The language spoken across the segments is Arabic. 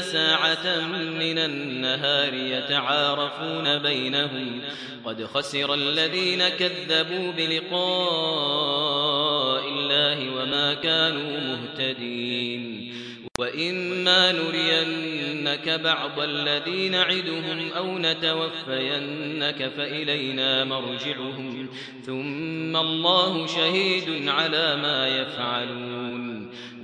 ساعة من النهار يتعارفون بينهم. قد خسر الذين كذبوا بلقاء الله وما كانوا مهتدين. وإما نرينك بعض الذي نعدهم أو نتوفينك فإلينا مرجعهم. ثم الله شهيد على ما يفعلون.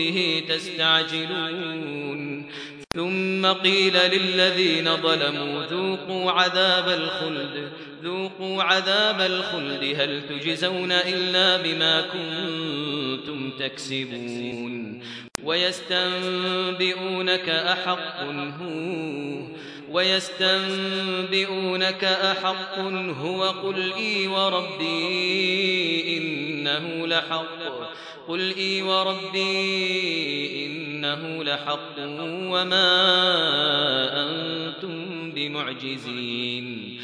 به تستعجلون. ثم قيل للذين ظلموا ذوقوا عذاب الخلد. ذوقوا عذاب الخلد. هل تجزون إلا بما كنتم تكسبون؟ ويستنبئونك أحق هو ويستنبئونك أحق هو. قل إي وربي إنه لحق. قل إي وربي إنه لحق وما أنتم بمعجزين.